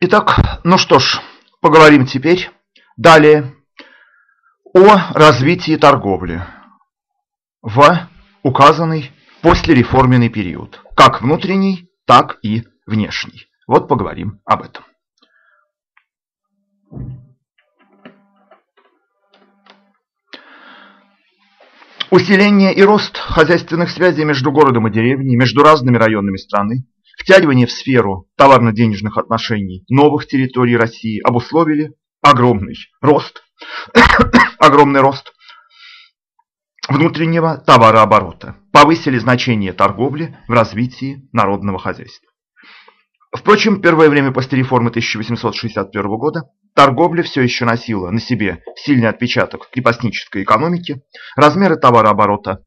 Итак, ну что ж, поговорим теперь далее о развитии торговли в указанный послереформенный период, как внутренний, так и внешний. Вот поговорим об этом. Усиление и рост хозяйственных связей между городом и деревней, между разными районами страны, втягивание в сферу товарно-денежных отношений новых территорий России обусловили огромный рост, огромный рост внутреннего товарооборота, повысили значение торговли в развитии народного хозяйства. Впрочем, первое время после реформы 1861 года торговля все еще носила на себе сильный отпечаток крепостнической экономики, размеры товарооборота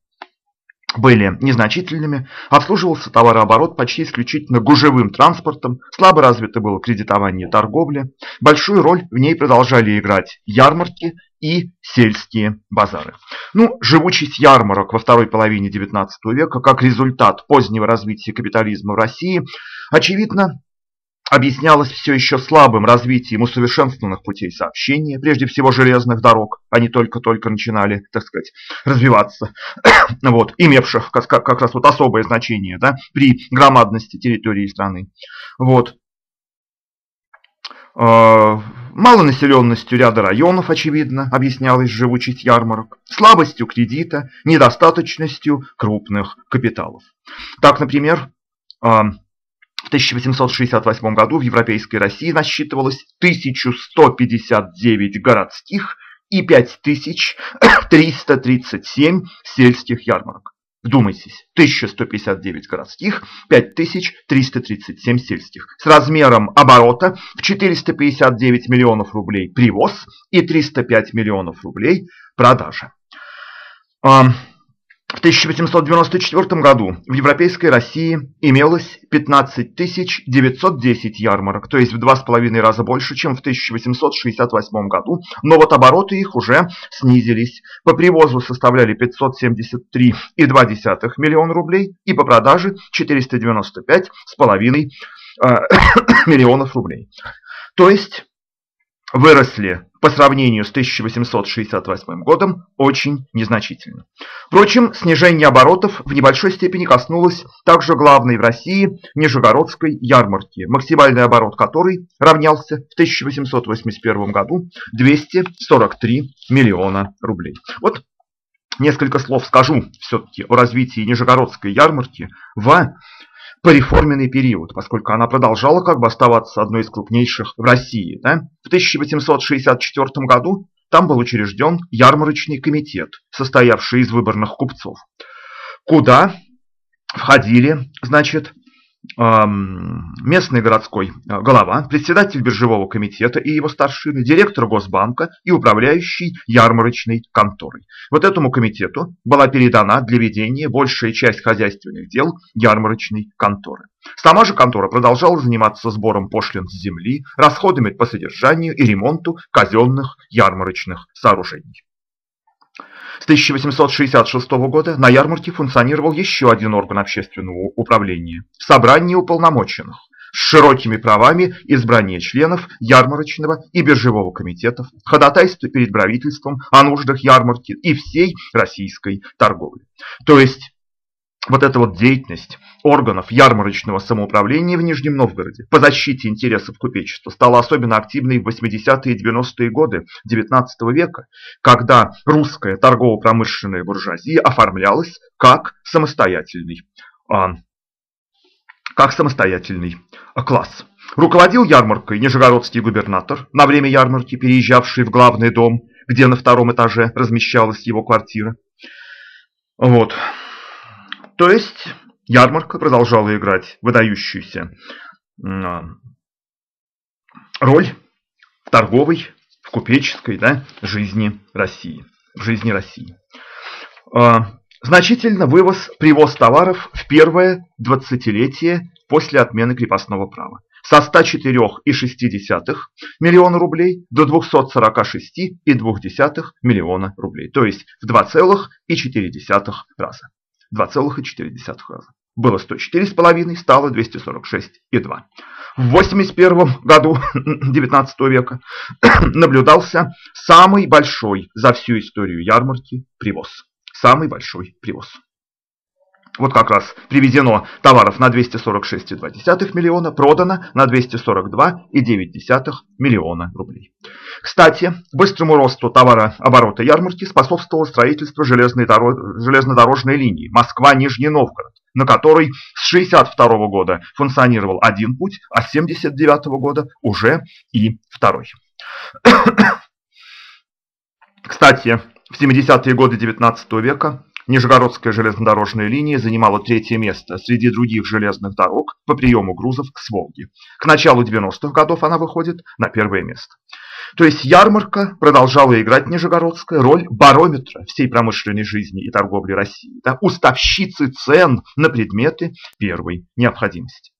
были незначительными, обслуживался товарооборот почти исключительно гужевым транспортом, слабо развито было кредитование торговли, большую роль в ней продолжали играть ярмарки и сельские базары. Ну, живучесть ярмарок во второй половине XIX века как результат позднего развития капитализма в России, очевидно, объяснялось все еще слабым развитием усовершенствованных путей сообщения, прежде всего железных дорог, они только-только начинали, так сказать, развиваться, вот, имевших как, как раз вот особое значение да, при громадности территории страны. Вот. А, малонаселенностью ряда районов, очевидно, объяснялась живучесть ярмарок, слабостью кредита, недостаточностью крупных капиталов. Так, например, а, 1868 году в Европейской России насчитывалось 1159 городских и 5337 сельских ярмарок. Вдумайтесь, 1159 городских, 5337 сельских. С размером оборота в 459 миллионов рублей привоз и 305 миллионов рублей продажа. В 1894 году в Европейской России имелось 15 910 ярмарок, то есть в два с половиной раза больше, чем в 1868 году, но вот обороты их уже снизились. По привозу составляли 573,2 миллиона рублей и по продаже 495,5 э, миллионов рублей. То есть выросли по сравнению с 1868 годом очень незначительно. Впрочем, снижение оборотов в небольшой степени коснулось также главной в России Нижегородской ярмарки, максимальный оборот которой равнялся в 1881 году 243 миллиона рублей. Вот несколько слов скажу все-таки о развитии Нижегородской ярмарки в пореформенный период, поскольку она продолжала как бы оставаться одной из крупнейших в России. Да? В 1864 году там был учрежден ярмарочный комитет, состоявший из выборных купцов, куда входили, значит, местный городской э, голова, председатель биржевого комитета и его старшины, директор Госбанка и управляющий ярмарочной конторой. Вот этому комитету была передана для ведения большая часть хозяйственных дел ярмарочной конторы. Сама же контора продолжала заниматься сбором пошлин с земли, расходами по содержанию и ремонту казенных ярмарочных сооружений. С 1866 года на ярмарке функционировал еще один орган общественного управления – собрание уполномоченных с широкими правами избрания членов ярмарочного и биржевого комитетов, ходатайства перед правительством о нуждах ярмарки и всей российской торговли. То есть вот эта вот деятельность органов ярмарочного самоуправления в Нижнем Новгороде по защите интересов купечества стала особенно активной в 80-е и 90-е годы XIX века, когда русская торгово-промышленная буржуазия оформлялась как самостоятельный, а, как самостоятельный класс. Руководил ярмаркой нижегородский губернатор, на время ярмарки переезжавший в главный дом, где на втором этаже размещалась его квартира. Вот. То есть ярмарка продолжала играть выдающуюся а, роль в торговой, в купеческой да, жизни России. В жизни России. А, значительно вывоз, привоз товаров в первое двадцатилетие после отмены крепостного права. Со 104,6 миллиона рублей до 246,2 миллиона рублей. То есть в 2,4 раза. 2,4 раза. Было 104,5, стало 246,2. В 81 году 19 века наблюдался самый большой за всю историю ярмарки привоз. Самый большой привоз. Вот как раз привезено товаров на 246,2 миллиона, продано на 242,9 миллиона рублей. Кстати, быстрому росту товарооборота ярмарки способствовало строительство железнодорожной линии Москва-Нижний Новгород, на которой с 1962 года функционировал один путь, а с 1979 года уже и второй. Кстати, в 70-е годы 19 века Нижегородская железнодорожная линия занимала третье место среди других железных дорог по приему грузов с Волги. К началу 90-х годов она выходит на первое место. То есть ярмарка продолжала играть Нижегородская роль барометра всей промышленной жизни и торговли России, да, уставщицы цен на предметы первой необходимости.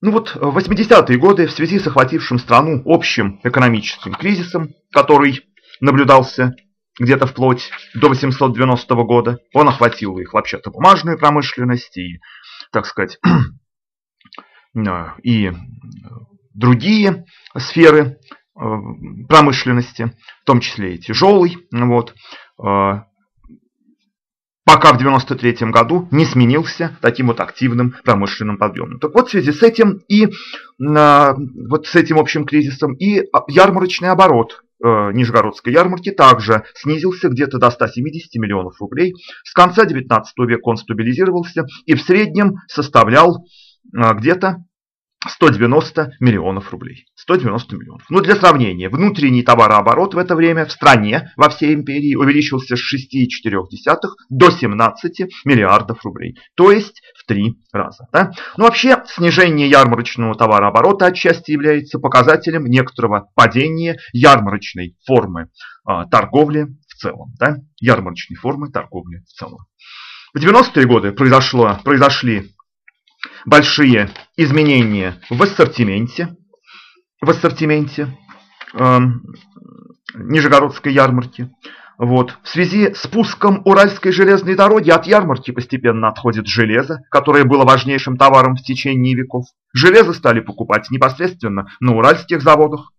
Ну вот в 80-е годы в связи с охватившим страну общим экономическим кризисом, который наблюдался где-то вплоть до 890 года. Он охватил и хлопчатобумажную промышленность, и, так сказать, и другие сферы э, промышленности, в том числе и тяжелый. Вот, э, пока в 93 году не сменился таким вот активным промышленным подъемом. Так вот, в связи с этим и э, вот с этим общим кризисом и ярмарочный оборот Э, Нижегородской ярмарки также снизился где-то до 170 миллионов рублей. С конца 19 века он стабилизировался и в среднем составлял э, где-то 190 миллионов рублей. 190 миллионов. Ну, для сравнения, внутренний товарооборот в это время в стране, во всей империи, увеличился с 6,4 до 17 миллиардов рублей. То есть в три раза. Да? Ну, вообще, снижение ярмарочного товарооборота отчасти является показателем некоторого падения ярмарочной формы э, торговли в целом. Да? Ярмарочной формы торговли в целом. В 90-е годы произошло, произошли большие изменения в ассортименте, в ассортименте э, Нижегородской ярмарки. Вот. В связи с пуском Уральской железной дороги от ярмарки постепенно отходит железо, которое было важнейшим товаром в течение веков. Железо стали покупать непосредственно на уральских заводах.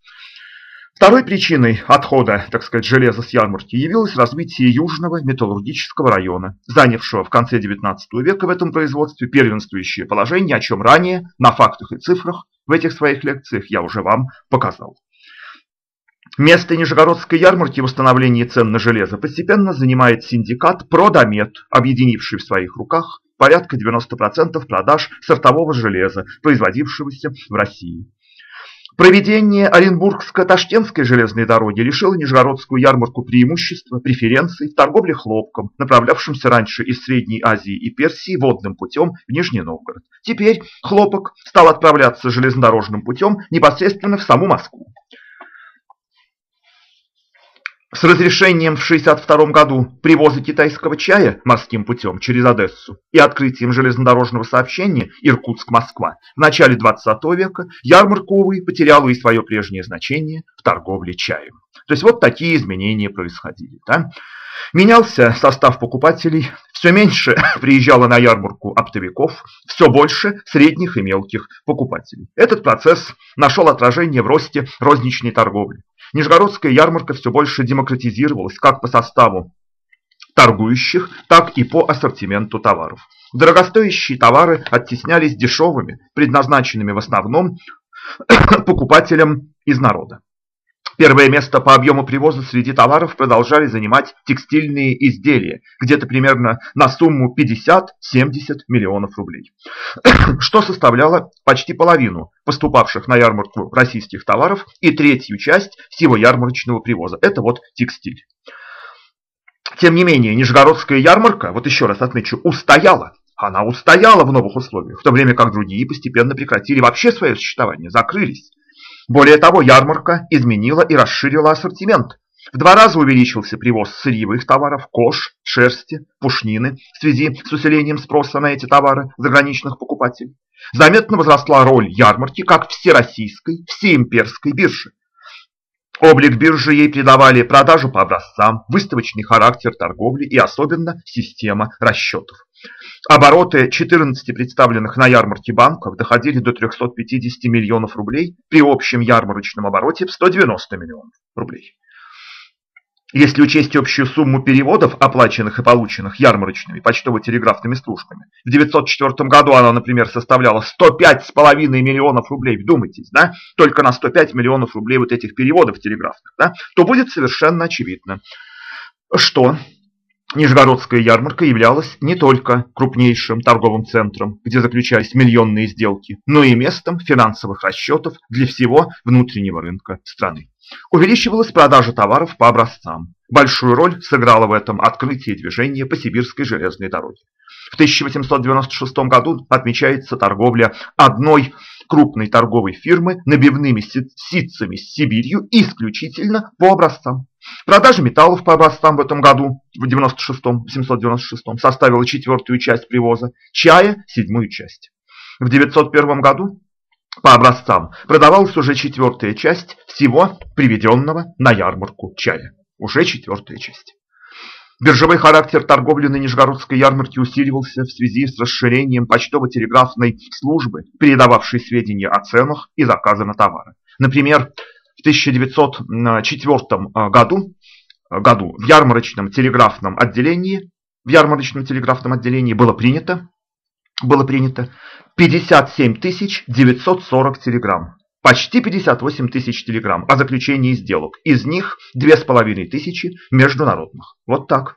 Второй причиной отхода, так сказать, железа с ярмарки явилось развитие Южного металлургического района, занявшего в конце XIX века в этом производстве первенствующее положение, о чем ранее на фактах и цифрах в этих своих лекциях я уже вам показал. Место Нижегородской ярмарки в установлении цен на железо постепенно занимает синдикат «Продомет», объединивший в своих руках порядка 90% продаж сортового железа, производившегося в России. Проведение Оренбургско-Ташкентской железной дороги лишило Нижегородскую ярмарку преимущества, преференций в торговле хлопком, направлявшимся раньше из Средней Азии и Персии водным путем в Нижний Новгород. Теперь хлопок стал отправляться железнодорожным путем непосредственно в саму Москву. С разрешением в 1962 году привоза китайского чая морским путем через Одессу и открытием железнодорожного сообщения Иркутск-Москва в начале 20 века ярмарка, увы, потеряла и свое прежнее значение в торговле чаем. То есть вот такие изменения происходили. Да? Менялся состав покупателей, все меньше приезжало на ярмарку оптовиков, все больше средних и мелких покупателей. Этот процесс нашел отражение в росте розничной торговли. Нижегородская ярмарка все больше демократизировалась как по составу торгующих, так и по ассортименту товаров. Дорогостоящие товары оттеснялись дешевыми, предназначенными в основном покупателям из народа. Первое место по объему привоза среди товаров продолжали занимать текстильные изделия, где-то примерно на сумму 50-70 миллионов рублей, что составляло почти половину поступавших на ярмарку российских товаров и третью часть всего ярмарочного привоза. Это вот текстиль. Тем не менее, Нижегородская ярмарка, вот еще раз отмечу, устояла. Она устояла в новых условиях, в то время как другие постепенно прекратили вообще свое существование, закрылись. Более того, ярмарка изменила и расширила ассортимент. В два раза увеличился привоз сырьевых товаров, кож, шерсти, пушнины в связи с усилением спроса на эти товары заграничных покупателей. Заметно возросла роль ярмарки как всероссийской, всеимперской биржи. Облик биржи ей придавали продажу по образцам, выставочный характер торговли и особенно система расчетов. Обороты 14 представленных на ярмарке банков доходили до 350 миллионов рублей при общем ярмарочном обороте в 190 миллионов рублей. Если учесть общую сумму переводов, оплаченных и полученных ярмарочными почтово-телеграфными службами, в 1904 году она, например, составляла 105,5 миллионов рублей, вдумайтесь, да, только на 105 миллионов рублей вот этих переводов телеграфных, да, то будет совершенно очевидно, что Нижегородская ярмарка являлась не только крупнейшим торговым центром, где заключались миллионные сделки, но и местом финансовых расчетов для всего внутреннего рынка страны. Увеличивалась продажа товаров по образцам. Большую роль сыграло в этом открытие движения по Сибирской железной дороге. В 1896 году отмечается торговля одной крупной торговой фирмы набивными ситцами с Сибирью исключительно по образцам. Продажа металлов по образцам в этом году, в 96-м, 796 составила четвертую часть привоза, чая – седьмую часть. В 901 году по образцам продавалась уже четвертая часть всего приведенного на ярмарку чая. Уже четвертая часть. Биржевой характер торговли на Нижегородской ярмарке усиливался в связи с расширением почтово-телеграфной службы, передававшей сведения о ценах и заказы на товары. Например, в 1904 э, году, э, году в ярмарочном телеграфном отделении в ярмарочном телеграфном отделении было принято, было принято 57 940 телеграмм. Почти 58 тысяч телеграмм о заключении сделок. Из них 2500 международных. Вот так.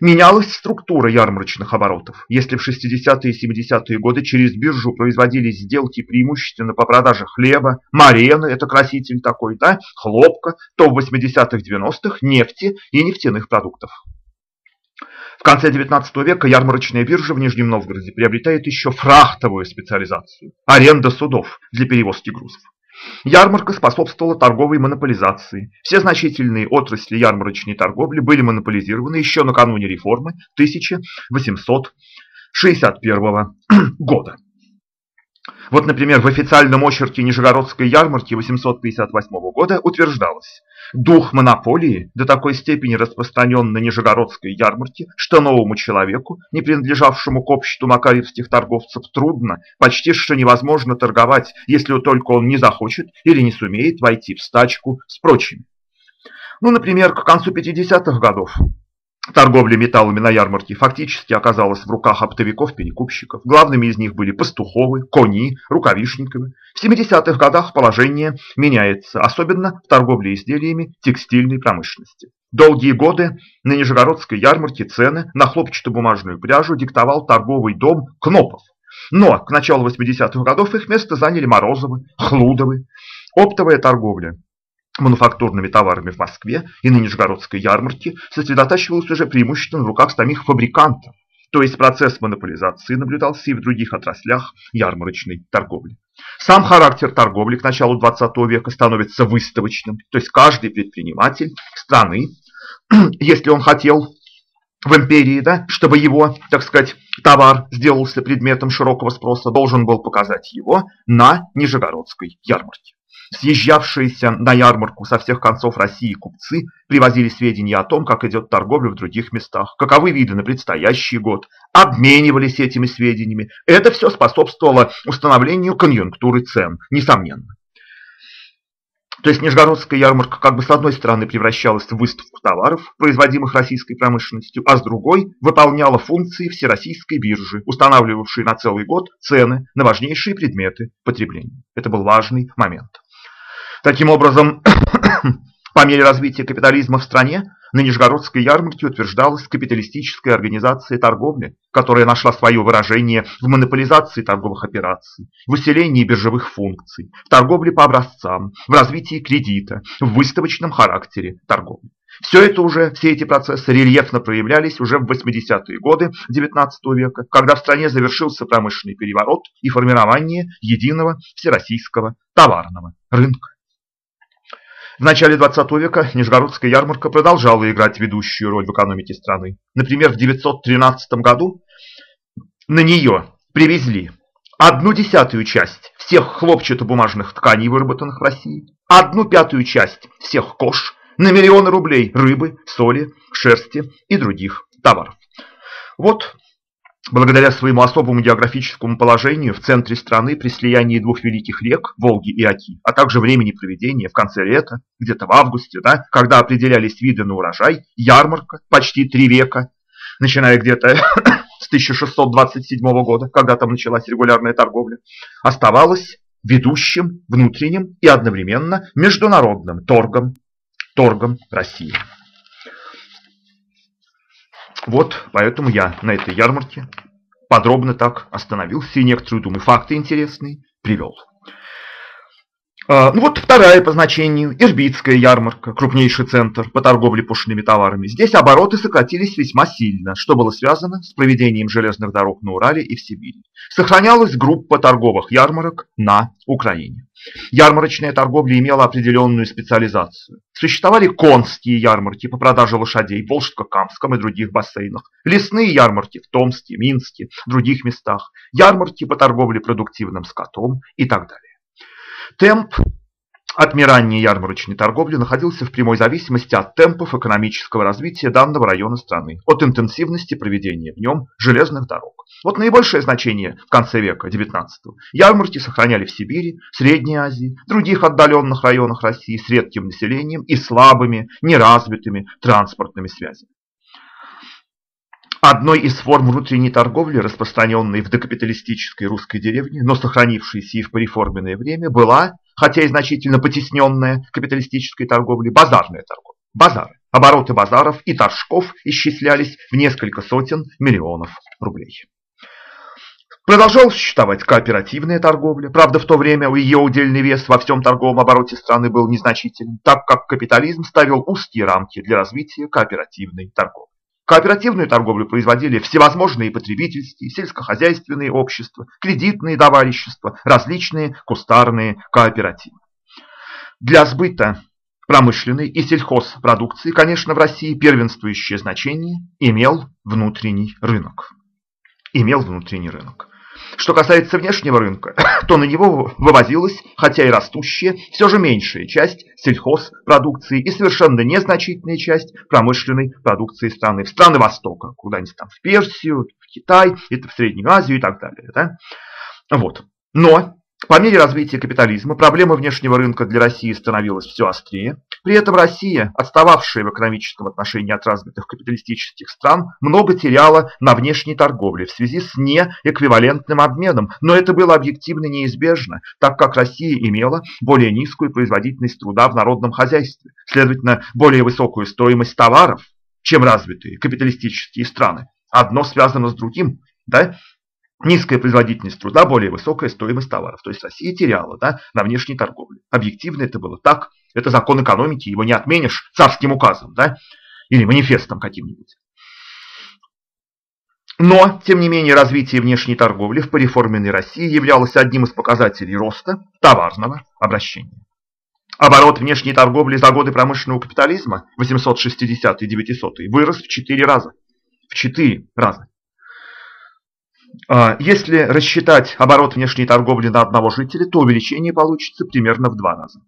Менялась структура ярмарочных оборотов. Если в 60-е и 70-е годы через биржу производились сделки преимущественно по продаже хлеба, марены, это краситель такой, да, хлопка, то в 80-х, 90-х нефти и нефтяных продуктов. В конце 19 века ярмарочная биржа в Нижнем Новгороде приобретает еще фрахтовую специализацию – аренда судов для перевозки грузов. Ярмарка способствовала торговой монополизации. Все значительные отрасли ярмарочной торговли были монополизированы еще накануне реформы 1861 года. Вот, например, в официальном очерке Нижегородской ярмарки 858 года утверждалось, дух монополии до такой степени распространен на Нижегородской ярмарке, что новому человеку, не принадлежавшему к обществу макарьевских торговцев, трудно, почти что невозможно торговать, если только он не захочет или не сумеет войти в стачку с прочими. Ну, например, к концу 50-х годов Торговля металлами на ярмарке фактически оказалась в руках оптовиков-перекупщиков. Главными из них были пастуховы, кони, рукавишниковы. В 70-х годах положение меняется, особенно в торговле изделиями текстильной промышленности. Долгие годы на Нижегородской ярмарке цены на хлопчатобумажную пряжу диктовал торговый дом Кнопов. Но к началу 80-х годов их место заняли Морозовы, Хлудовы. Оптовая торговля мануфактурными товарами в Москве и на Нижегородской ярмарке сосредотачивалась уже преимущественно в руках самих фабрикантов, то есть процесс монополизации наблюдался и в других отраслях ярмарочной торговли. Сам характер торговли к началу 20 века становится выставочным, то есть каждый предприниматель страны, если он хотел в империи, да, чтобы его, так сказать, товар сделался предметом широкого спроса, должен был показать его на Нижегородской ярмарке. Съезжавшиеся на ярмарку со всех концов России купцы привозили сведения о том, как идет торговля в других местах, каковы виды на предстоящий год, обменивались этими сведениями. Это все способствовало установлению конъюнктуры цен, несомненно. То есть Нижегородская ярмарка как бы с одной стороны превращалась в выставку товаров, производимых российской промышленностью, а с другой выполняла функции всероссийской биржи, устанавливавшей на целый год цены на важнейшие предметы потребления. Это был важный момент. Таким образом, по мере развития капитализма в стране, на Нижегородской ярмарке утверждалась капиталистическая организация торговли, которая нашла свое выражение в монополизации торговых операций, в усилении биржевых функций, в торговле по образцам, в развитии кредита, в выставочном характере торговли. Все это уже, все эти процессы рельефно проявлялись уже в 80-е годы XIX века, когда в стране завершился промышленный переворот и формирование единого всероссийского товарного рынка. В начале 20 века Нижегородская ярмарка продолжала играть ведущую роль в экономике страны. Например, в 913 году на нее привезли одну десятую часть всех хлопчатобумажных тканей, выработанных в России, одну пятую часть всех кож, на миллионы рублей рыбы, соли, шерсти и других товаров. Вот благодаря своему особому географическому положению в центре страны при слиянии двух великих рек, Волги и Оки, а также времени проведения в конце лета, где-то в августе, да, когда определялись виды на урожай, ярмарка почти три века, начиная где-то с 1627 года, когда там началась регулярная торговля, оставалась ведущим внутренним и одновременно международным торгом, торгом России. Вот поэтому я на этой ярмарке подробно так остановился и некоторые, думаю, факты интересные привел. А, ну вот вторая по значению, Ирбитская ярмарка, крупнейший центр по торговле пушными товарами. Здесь обороты сократились весьма сильно, что было связано с проведением железных дорог на Урале и в Сибири. Сохранялась группа торговых ярмарок на Украине. Ярмарочная торговля имела определенную специализацию. Существовали конские ярмарки по продаже лошадей в Волжско-Камском и других бассейнах, лесные ярмарки в Томске, Минске, других местах, ярмарки по торговле продуктивным скотом и так далее. Темп отмирания ярмарочной торговли находился в прямой зависимости от темпов экономического развития данного района страны, от интенсивности проведения в нем железных дорог. Вот наибольшее значение в конце века XIX ярмарки сохраняли в Сибири, Средней Азии, других отдаленных районах России с редким населением и слабыми, неразвитыми транспортными связями. Одной из форм внутренней торговли, распространенной в докапиталистической русской деревне, но сохранившейся и в пореформенное время, была, хотя и значительно потесненная капиталистической торговлей, базарная торговля. Базары. Обороты базаров и торжков исчислялись в несколько сотен миллионов рублей. Продолжала существовать кооперативная торговля, правда в то время ее удельный вес во всем торговом обороте страны был незначителен, так как капитализм ставил узкие рамки для развития кооперативной торговли. Кооперативную торговлю производили всевозможные потребительские, сельскохозяйственные общества, кредитные товарищества, различные кустарные кооперативы. Для сбыта промышленной и сельхозпродукции, конечно, в России первенствующее значение имел внутренний рынок. Имел внутренний рынок. Что касается внешнего рынка, то на него вывозилась, хотя и растущая, все же меньшая часть сельхозпродукции и совершенно незначительная часть промышленной продукции страны. В страны Востока, куда-нибудь там в Персию, в Китай, это в Среднюю Азию и так далее. Да? Вот. Но по мере развития капитализма проблема внешнего рынка для России становилась все острее. При этом Россия, отстававшая в экономическом отношении от развитых капиталистических стран, много теряла на внешней торговле в связи с неэквивалентным обменом. Но это было объективно неизбежно, так как Россия имела более низкую производительность труда в народном хозяйстве, следовательно, более высокую стоимость товаров, чем развитые капиталистические страны. Одно связано с другим. Да? Низкая производительность труда, более высокая стоимость товаров. То есть Россия теряла да, на внешней торговле. Объективно это было так. Это закон экономики, его не отменишь царским указом да, или манифестом каким-нибудь. Но, тем не менее, развитие внешней торговли в пореформенной России являлось одним из показателей роста товарного обращения. Оборот внешней торговли за годы промышленного капитализма 860-900 вырос в 4 раза. В 4 раза. А, если рассчитать оборот внешней торговли на одного жителя, то увеличение получится примерно в два раза.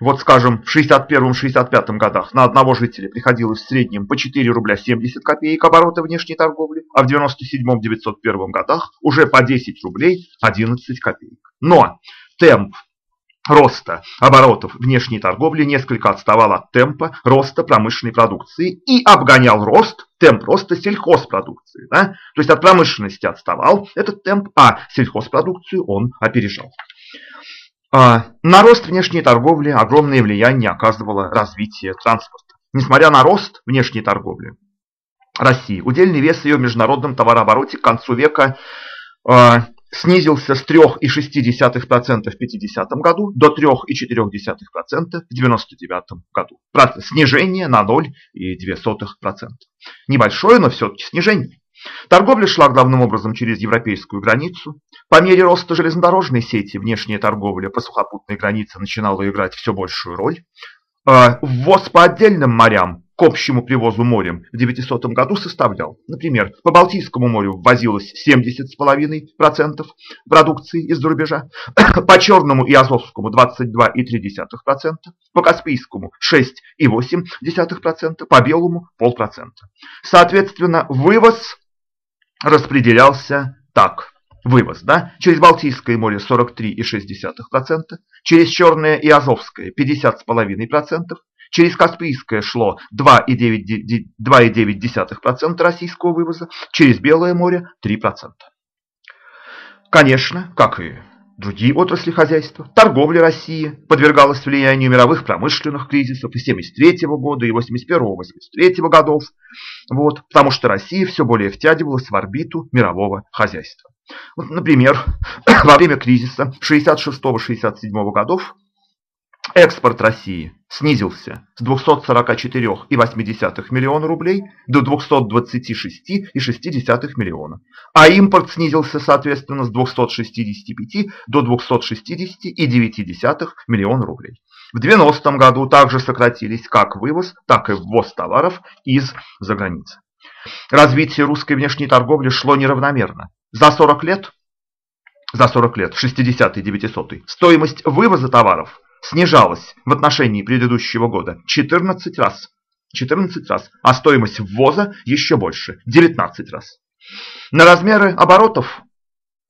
Вот, скажем, в 61-65 годах на одного жителя приходилось в среднем по 4 рубля 70 копеек оборота внешней торговли, а в 97-901 годах уже по 10 рублей 11 копеек. Но темп роста оборотов внешней торговли несколько отставал от темпа роста промышленной продукции и обгонял рост, темп роста сельхозпродукции. Да? То есть от промышленности отставал этот темп, а сельхозпродукцию он опережал. А, на рост внешней торговли огромное влияние оказывало развитие транспорта. Несмотря на рост внешней торговли России, удельный вес ее в международном товарообороте к концу века а, снизился с 3,6% в 50 году до 3,4% в 99 году. Снижение на 0,2%. Небольшое, но все-таки снижение. Торговля шла главным образом через европейскую границу. По мере роста железнодорожной сети внешняя торговля по сухопутной границе начинала играть все большую роль. А, ввоз по отдельным морям к общему привозу морем в 900 году составлял, например, по Балтийскому морю ввозилось 70,5% продукции из-за рубежа, по Черному и Азовскому 22,3%, по Каспийскому 6,8%, по Белому 0,5%. Соответственно, вывоз распределялся так. Вывоз, да, через Балтийское море 43,6%, через Черное и Азовское 50,5%, через Каспийское шло 2,9% российского вывоза, через Белое море 3%. Конечно, как и другие отрасли хозяйства, торговля России подвергалась влиянию мировых промышленных кризисов и 73 года, и 81-83 годов, вот, потому что Россия все более втягивалась в орбиту мирового хозяйства. Вот, например, во время кризиса 66-67 годов Экспорт России снизился с 244,8 миллиона рублей до 226,6 миллиона, а импорт снизился, соответственно, с 265 до 260,9 миллиона рублей. В 90 году также сократились как вывоз, так и ввоз товаров из-за границы. Развитие русской внешней торговли шло неравномерно. За 40 лет, за 40 лет, 60-900, стоимость вывоза товаров снижалась в отношении предыдущего года 14 раз. 14 раз, а стоимость ввоза еще больше, 19 раз. На размеры оборотов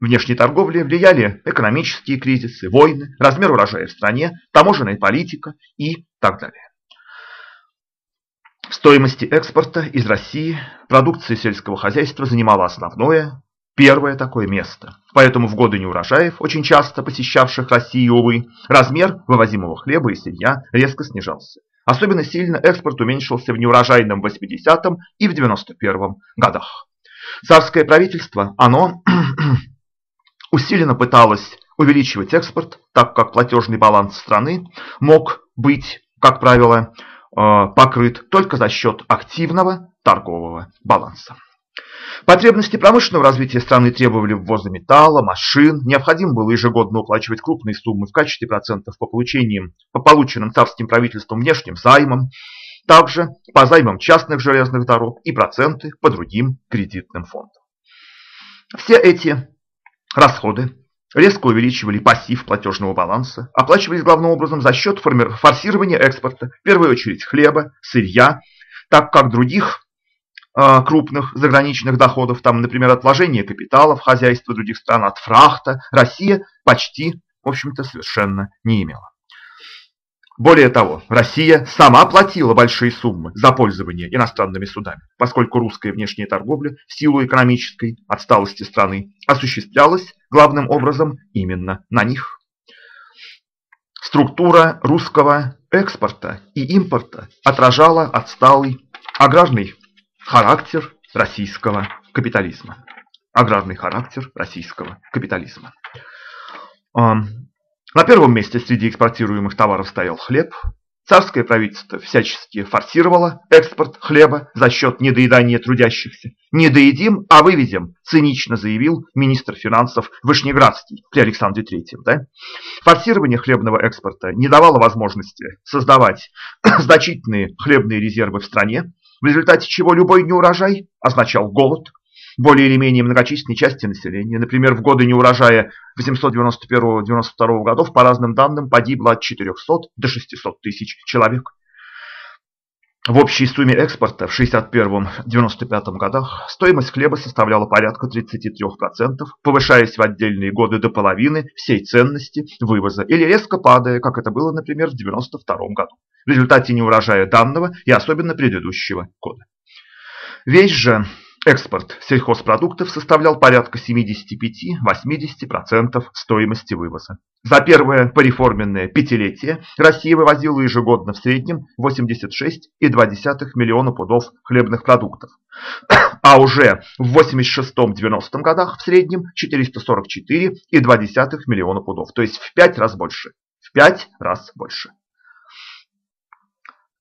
внешней торговли влияли экономические кризисы, войны, размер урожая в стране, таможенная политика и так далее. В стоимости экспорта из России продукция сельского хозяйства занимала основное, первое такое место. Поэтому в годы неурожаев, очень часто посещавших Россию, увы, размер вывозимого хлеба и сырья резко снижался. Особенно сильно экспорт уменьшился в неурожайном 80-м и в 91-м годах. Царское правительство, оно усиленно пыталось увеличивать экспорт, так как платежный баланс страны мог быть, как правило, э, покрыт только за счет активного торгового баланса. Потребности промышленного развития страны требовали ввоза металла, машин. Необходимо было ежегодно уплачивать крупные суммы в качестве процентов по, получениям, по полученным царским правительством внешним займам, также по займам частных железных дорог и проценты по другим кредитным фондам. Все эти расходы резко увеличивали пассив платежного баланса, оплачивались главным образом за счет форсирования экспорта, в первую очередь хлеба, сырья, так как других крупных заграничных доходов, там, например, от вложения капитала в хозяйство других стран, от фрахта, Россия почти, в общем-то, совершенно не имела. Более того, Россия сама платила большие суммы за пользование иностранными судами, поскольку русская внешняя торговля в силу экономической отсталости страны осуществлялась главным образом именно на них. Структура русского экспорта и импорта отражала отсталый аграрный характер российского капитализма. Аграрный характер российского капитализма. На первом месте среди экспортируемых товаров стоял хлеб. Царское правительство всячески форсировало экспорт хлеба за счет недоедания трудящихся. «Не доедим, а вывезем», цинично заявил министр финансов Вышнеградский при Александре III. Да? Форсирование хлебного экспорта не давало возможности создавать значительные хлебные резервы в стране, в результате чего любой неурожай означал голод более или менее многочисленной части населения. Например, в годы неурожая 891-92 годов, по разным данным, погибло от 400 до 600 тысяч человек. В общей сумме экспорта в 61-95 годах стоимость хлеба составляла порядка 33%, повышаясь в отдельные годы до половины всей ценности вывоза или резко падая, как это было, например, в 92 году, в результате неурожая данного и особенно предыдущего года. Весь же Экспорт сельхозпродуктов составлял порядка 75-80% стоимости вывоза. За первое пореформенное пятилетие Россия вывозила ежегодно в среднем 86,2 миллиона пудов хлебных продуктов, а уже в 86-90 годах в среднем 444,2 миллиона пудов, то есть в 5 раз больше. В 5 раз больше.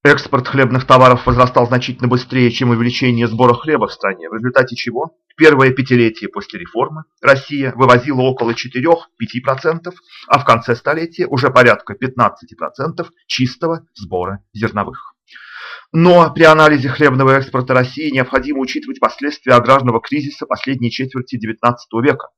Экспорт хлебных товаров возрастал значительно быстрее, чем увеличение сбора хлеба в стране, в результате чего в первое пятилетие после реформы Россия вывозила около 4-5%, а в конце столетия уже порядка 15% чистого сбора зерновых. Но при анализе хлебного экспорта России необходимо учитывать последствия аграрного кризиса последней четверти XIX века.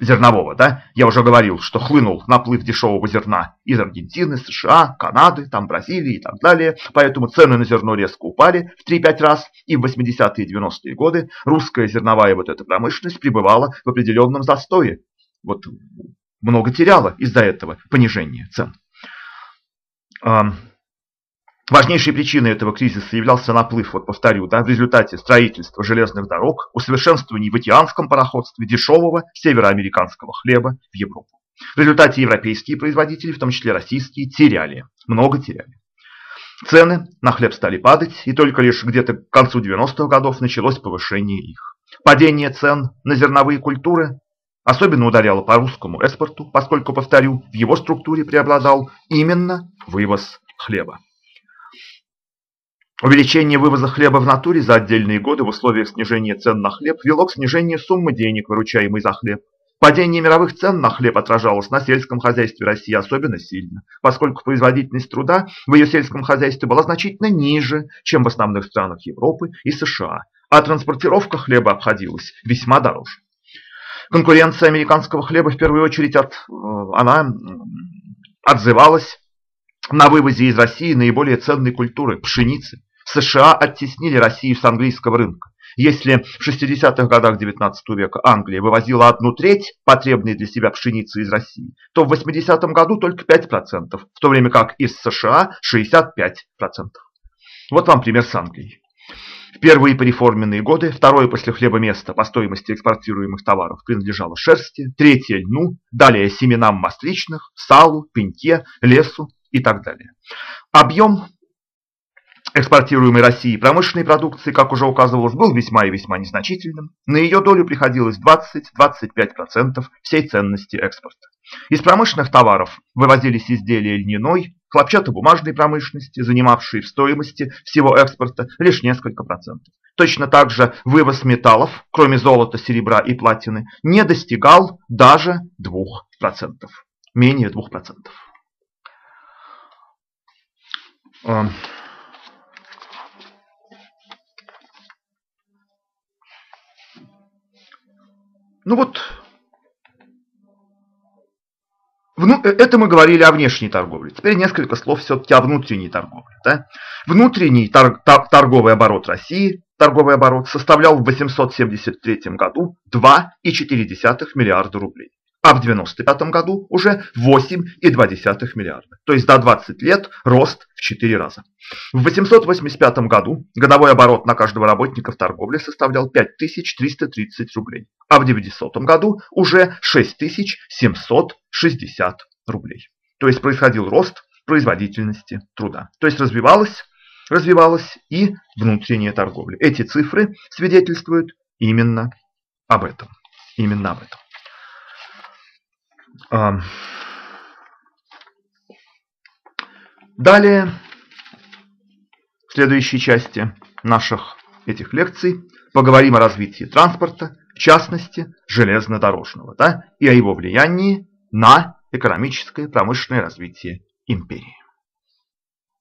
Зернового, да, я уже говорил, что хлынул наплыв дешевого зерна из Аргентины, США, Канады, там Бразилии и так далее, поэтому цены на зерно резко упали в 3-5 раз, и в 80-е и 90-е годы русская зерновая вот эта промышленность пребывала в определенном застое. Вот много теряла из-за этого понижения цен. Важнейшей причиной этого кризиса являлся наплыв, вот повторю, да, в результате строительства железных дорог, усовершенствования в океанском пароходстве дешевого североамериканского хлеба в Европу. В результате европейские производители, в том числе российские, теряли, много теряли. Цены на хлеб стали падать, и только лишь где-то к концу 90-х годов началось повышение их. Падение цен на зерновые культуры особенно ударяло по русскому экспорту, поскольку, повторю, в его структуре преобладал именно вывоз хлеба. Увеличение вывоза хлеба в натуре за отдельные годы в условиях снижения цен на хлеб вело к снижению суммы денег, выручаемой за хлеб. Падение мировых цен на хлеб отражалось на сельском хозяйстве России особенно сильно, поскольку производительность труда в ее сельском хозяйстве была значительно ниже, чем в основных странах Европы и США, а транспортировка хлеба обходилась весьма дороже. Конкуренция американского хлеба в первую очередь от, э, она отзывалась на вывозе из России наиболее ценной культуры – пшеницы. США оттеснили Россию с английского рынка. Если в 60-х годах XIX века Англия вывозила одну треть потребной для себя пшеницы из России, то в 80-м году только 5%, в то время как из США 65%. Вот вам пример с Англией. В первые пореформенные годы, второе после хлеба место по стоимости экспортируемых товаров принадлежало шерсти, третье – льну, далее семенам масличных, салу, пеньке, лесу и так далее. Объем экспортируемой России промышленной продукции, как уже указывалось, был весьма и весьма незначительным. На ее долю приходилось 20-25% всей ценности экспорта. Из промышленных товаров вывозились изделия льняной, хлопчатобумажной промышленности, занимавшие в стоимости всего экспорта лишь несколько процентов. Точно так же вывоз металлов, кроме золота, серебра и платины, не достигал даже 2%, менее 2%. Ну вот, э, это мы говорили о внешней торговле. Теперь несколько слов все-таки о внутренней торговле. Да? Внутренний тор торговый оборот России, торговый оборот, составлял в 873 году 2,4 миллиарда рублей а в 1995 году уже 8,2 миллиарда. То есть за 20 лет рост в 4 раза. В 885 году годовой оборот на каждого работника в торговле составлял 5330 рублей, а в 900 году уже 6760 рублей. То есть происходил рост производительности труда. То есть развивалась, развивалась и внутренняя торговля. Эти цифры свидетельствуют именно об этом. Именно об этом. Далее, в следующей части наших этих лекций, поговорим о развитии транспорта, в частности, железнодорожного, да, и о его влиянии на экономическое промышленное развитие империи.